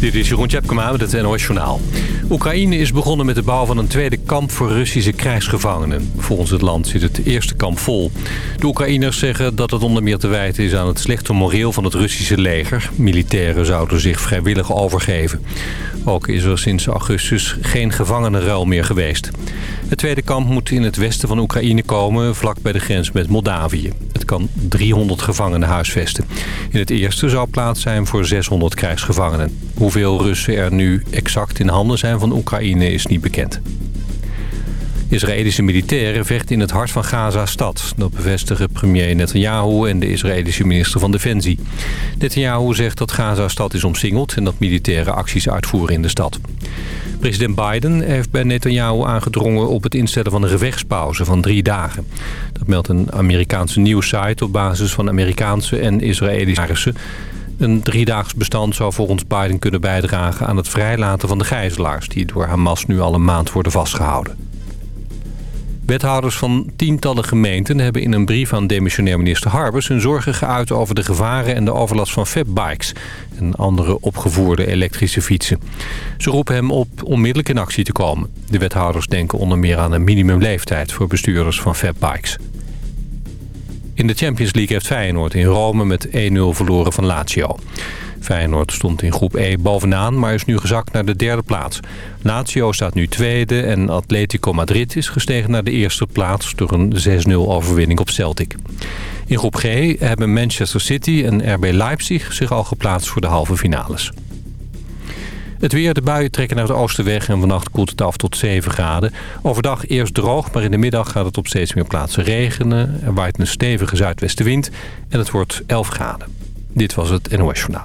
Dit is Jeroen Tjepkema met het NOS Journaal. Oekraïne is begonnen met de bouw van een tweede kamp voor Russische krijgsgevangenen. Volgens het land zit het eerste kamp vol. De Oekraïners zeggen dat het onder meer te wijten is aan het slechte moreel van het Russische leger. Militairen zouden zich vrijwillig overgeven. Ook is er sinds augustus geen gevangenenruil meer geweest. Het tweede kamp moet in het westen van Oekraïne komen, vlak bij de grens met Moldavië. Het kan 300 gevangenen huisvesten. In het eerste zou plaats zijn voor 600 krijgsgevangenen. Hoeveel Russen er nu exact in handen zijn van Oekraïne is niet bekend. Israëlische militairen vechten in het hart van Gaza-stad. Dat bevestigen premier Netanyahu en de Israëlische minister van Defensie. Netanyahu zegt dat Gaza-stad is omsingeld... en dat militairen acties uitvoeren in de stad. President Biden heeft bij Netanyahu aangedrongen op het instellen van een gevechtspauze van drie dagen. Dat meldt een Amerikaanse nieuwssite op basis van Amerikaanse en Israëlische een driedaags bestand zou volgens Biden kunnen bijdragen aan het vrijlaten van de gijzelaars... die door Hamas nu al een maand worden vastgehouden. Wethouders van tientallen gemeenten hebben in een brief aan demissionair minister Harbers... hun zorgen geuit over de gevaren en de overlast van fatbikes... en andere opgevoerde elektrische fietsen. Ze roepen hem op onmiddellijk in actie te komen. De wethouders denken onder meer aan een minimumleeftijd voor bestuurders van fatbikes. In de Champions League heeft Feyenoord in Rome met 1-0 verloren van Lazio. Feyenoord stond in groep E bovenaan, maar is nu gezakt naar de derde plaats. Lazio staat nu tweede en Atletico Madrid is gestegen naar de eerste plaats... door een 6-0 overwinning op Celtic. In groep G hebben Manchester City en RB Leipzig zich al geplaatst voor de halve finales. Het weer, de buien trekken naar het oosten weg en vannacht koelt het af tot 7 graden. Overdag eerst droog, maar in de middag gaat het op steeds meer plaatsen regenen. Er waait een stevige zuidwestenwind en het wordt 11 graden. Dit was het NOS Journaal.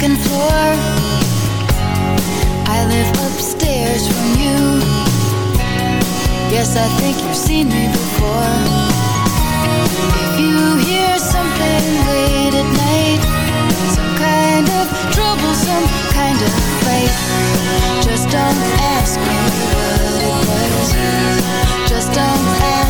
Second floor. I live upstairs from you. Yes, I think you've seen me before. If you hear something late at night Some kind of trouble, some kind of fight Just don't ask me what it was. Just don't ask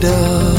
that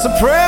just a prayer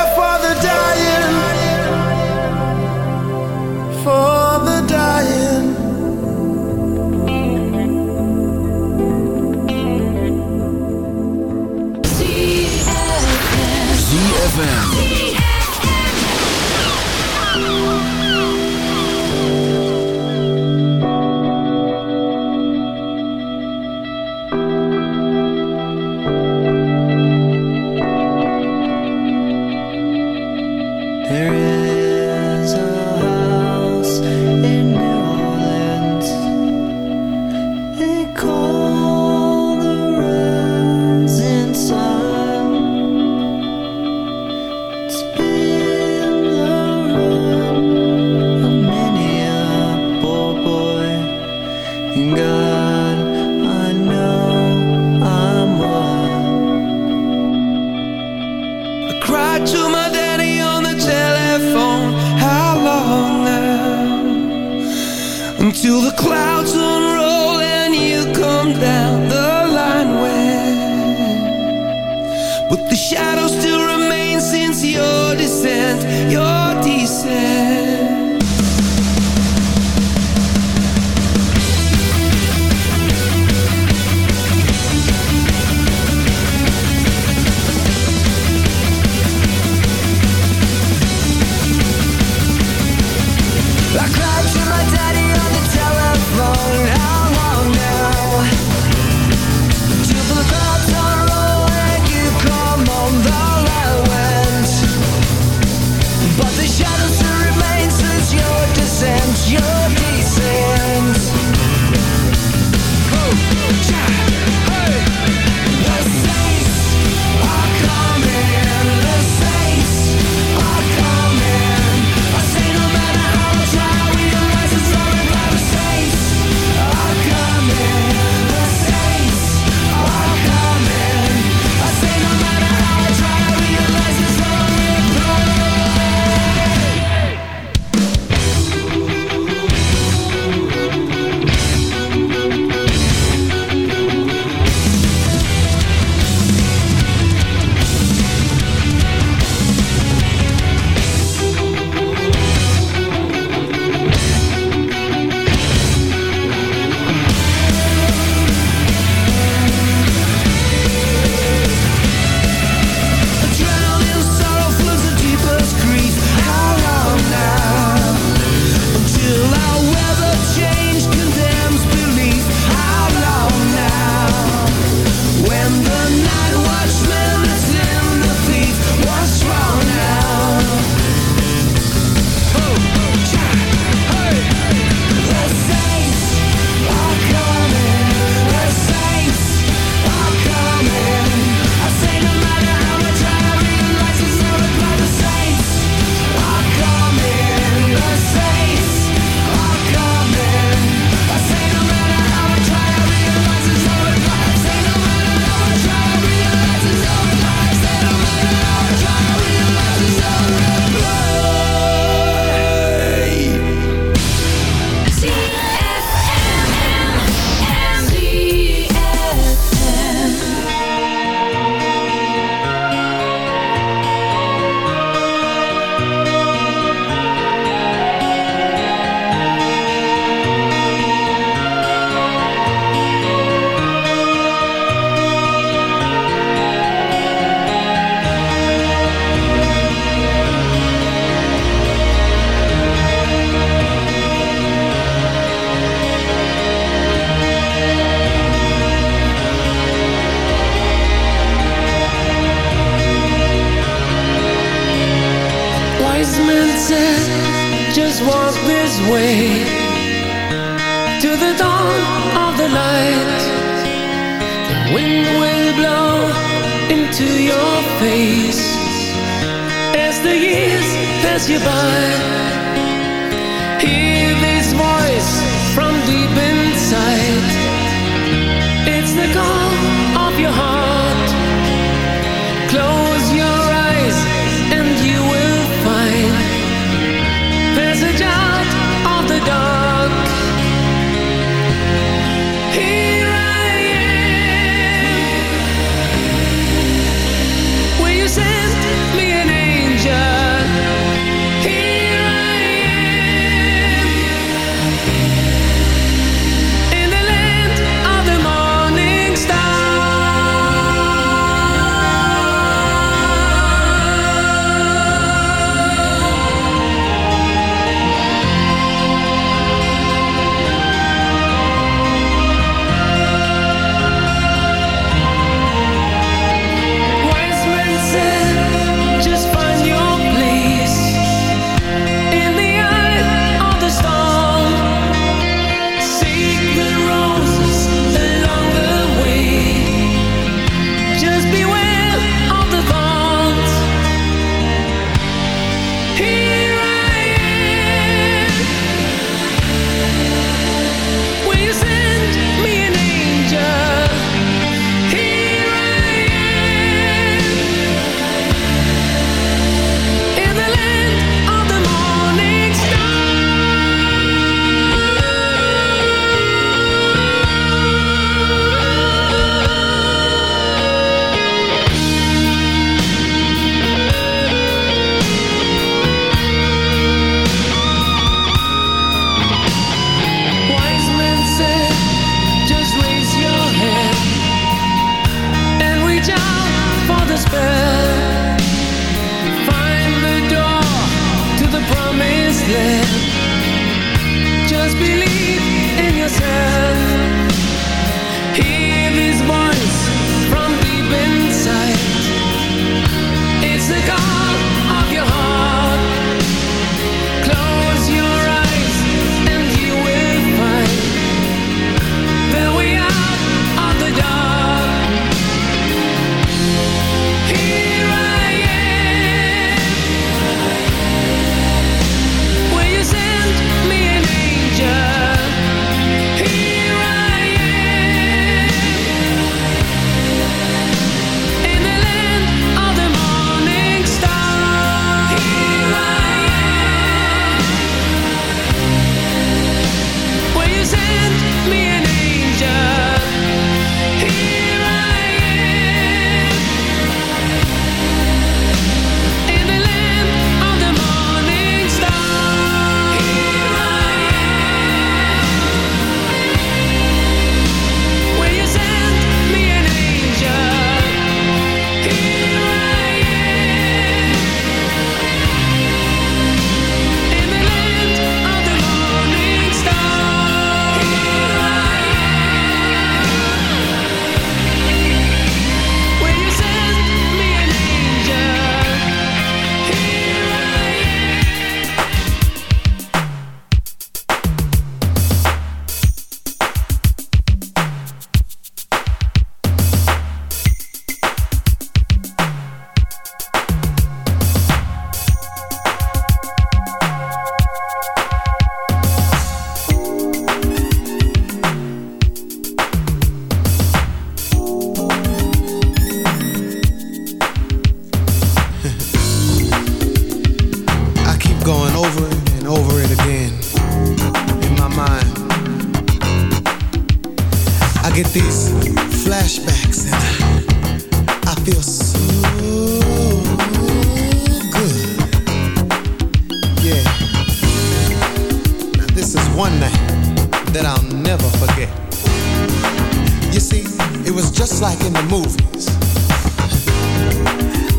in the movies.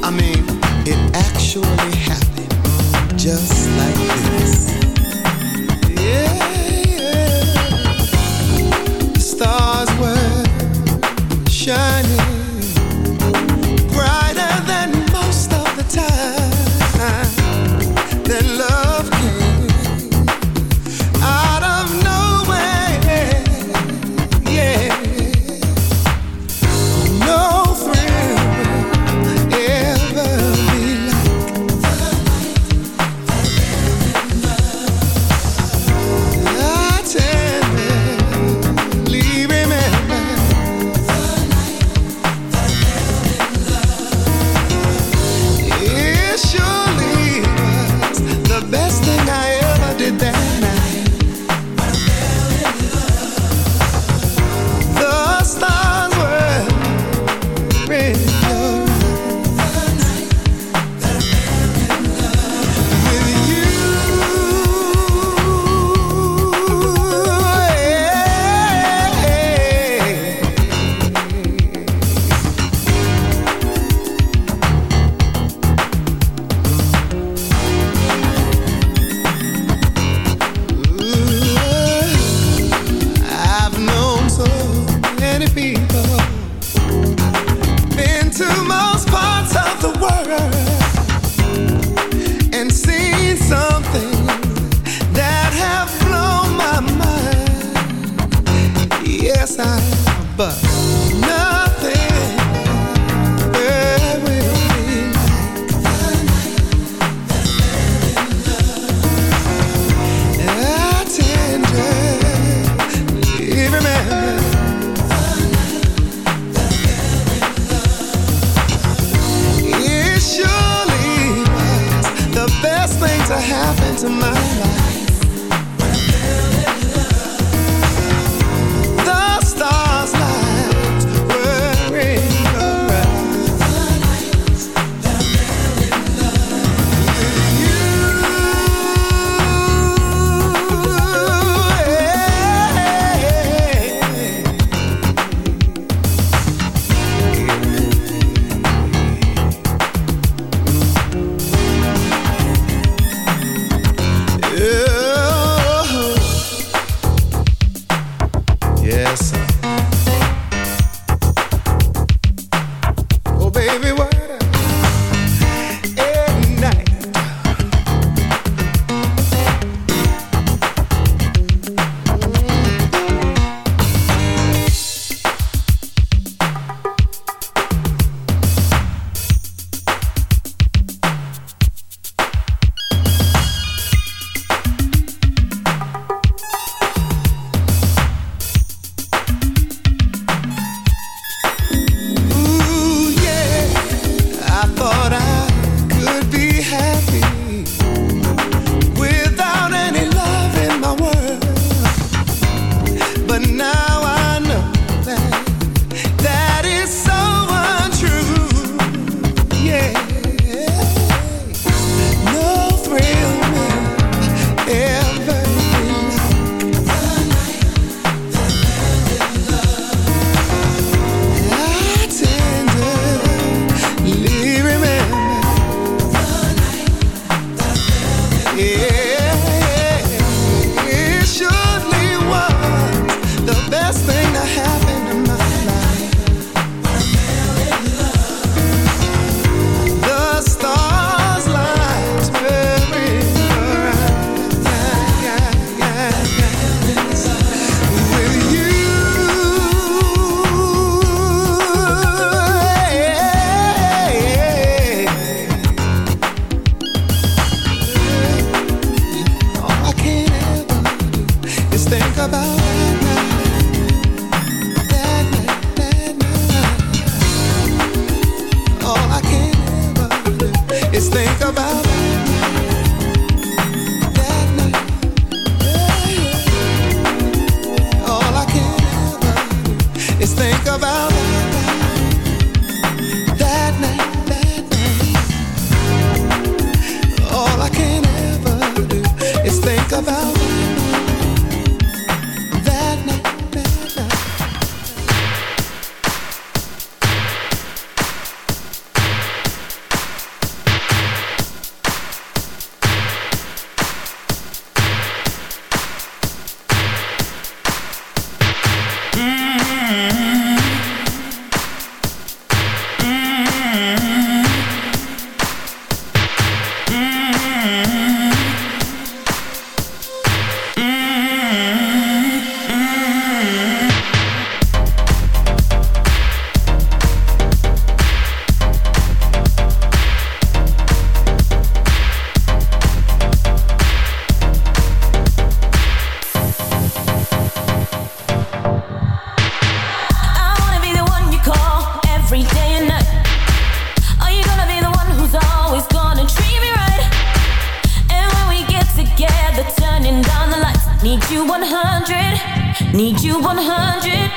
I mean, it actually happened just like this.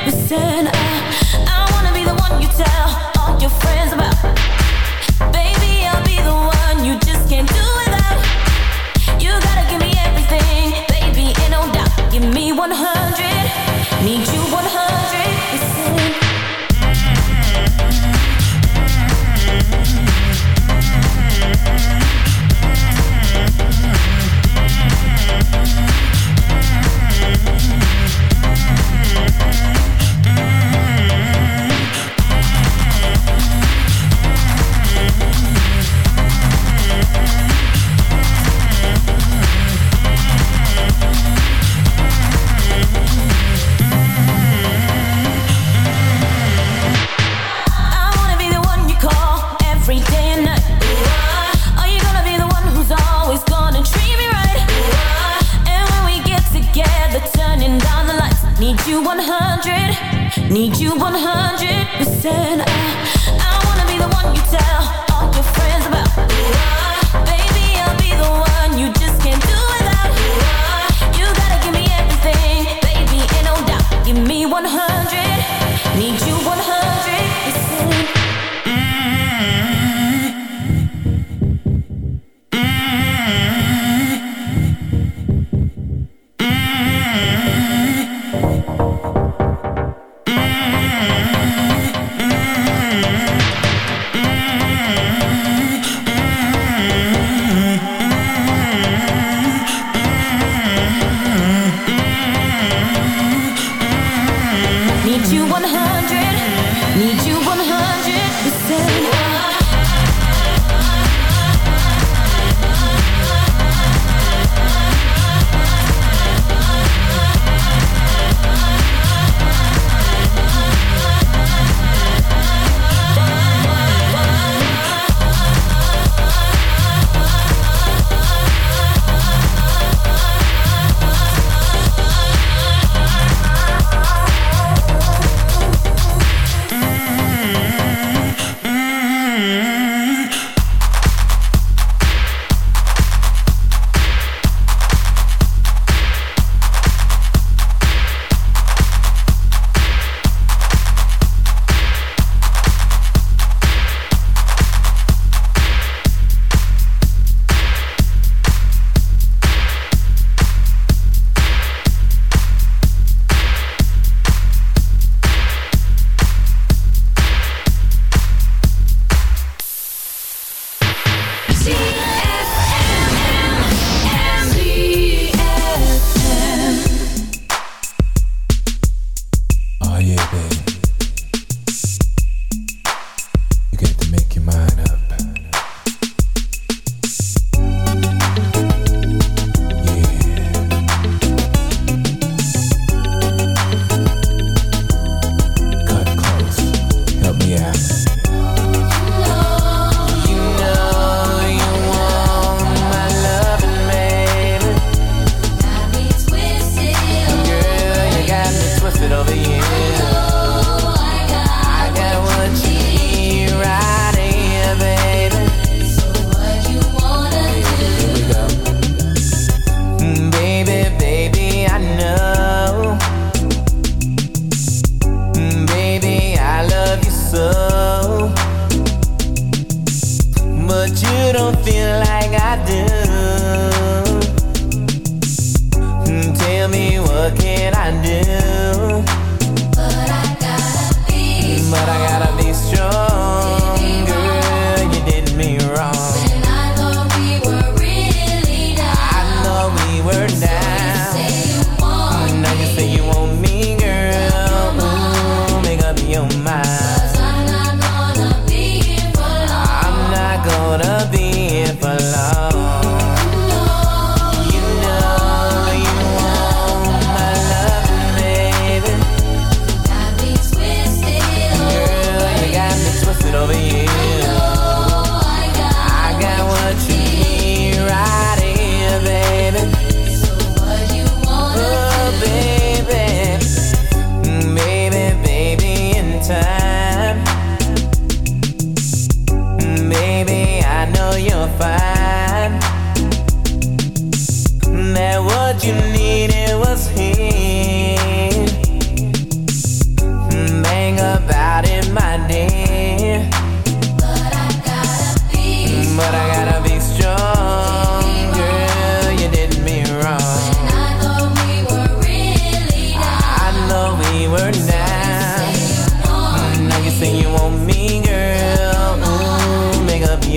Listen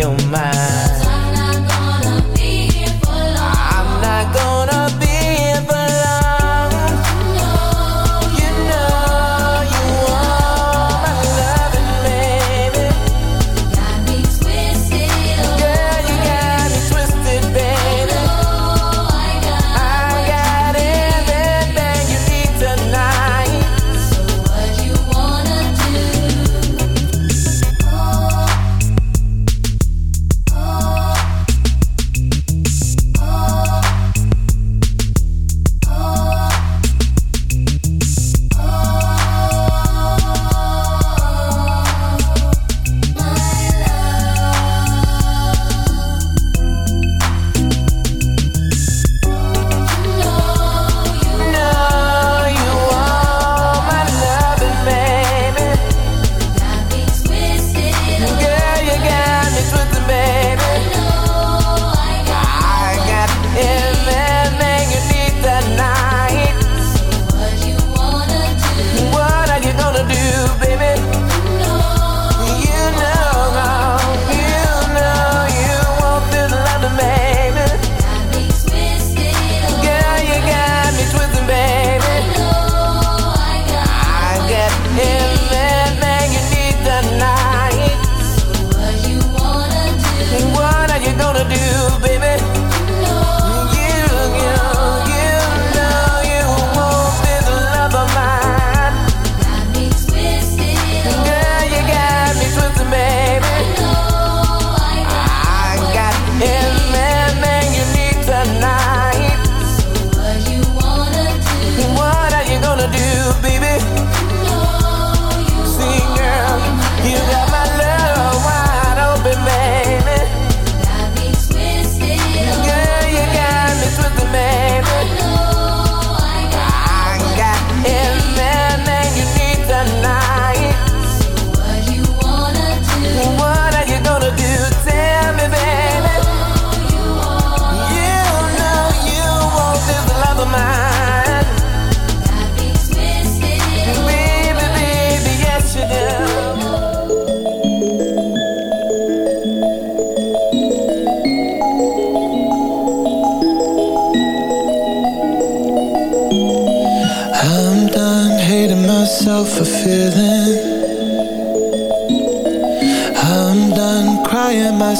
I'm not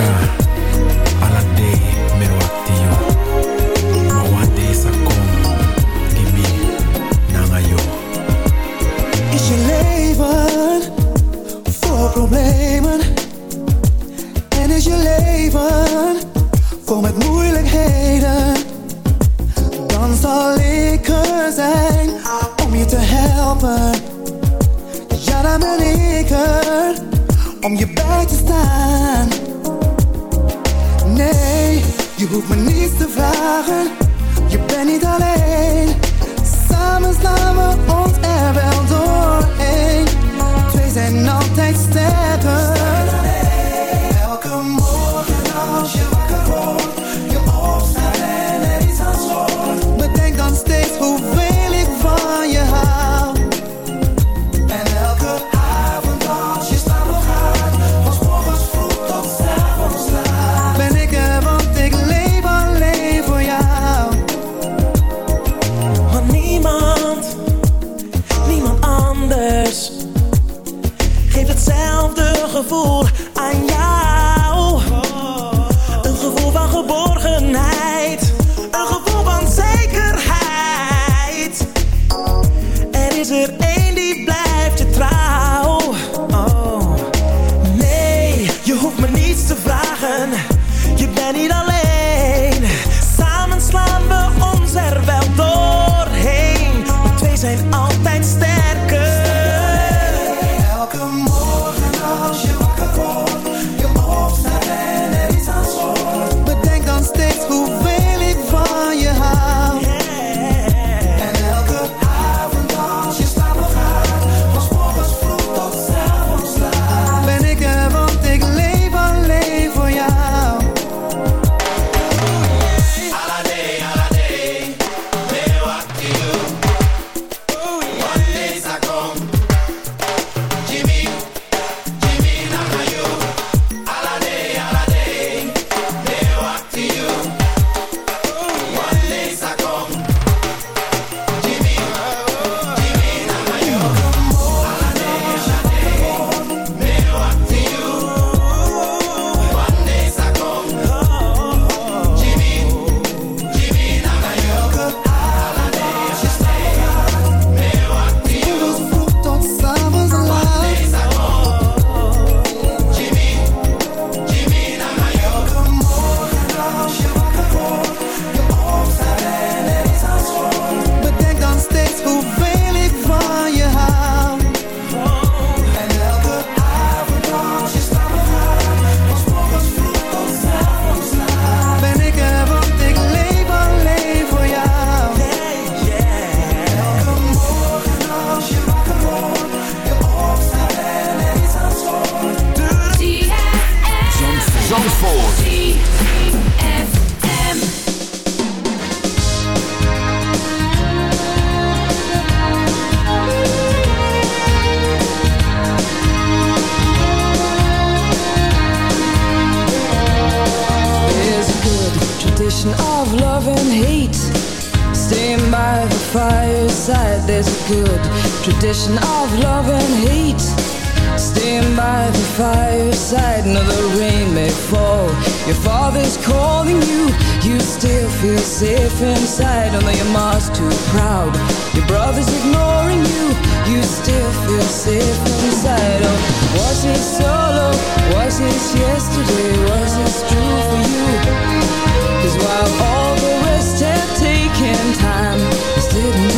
Africa. outside, another rain may fall. Your father's calling you, you still feel safe inside, although your mom's too proud. Your brother's ignoring you, you still feel safe inside. Oh, was it solo? Was this yesterday? Was this true for you? Cause while all the rest have taken time, this didn't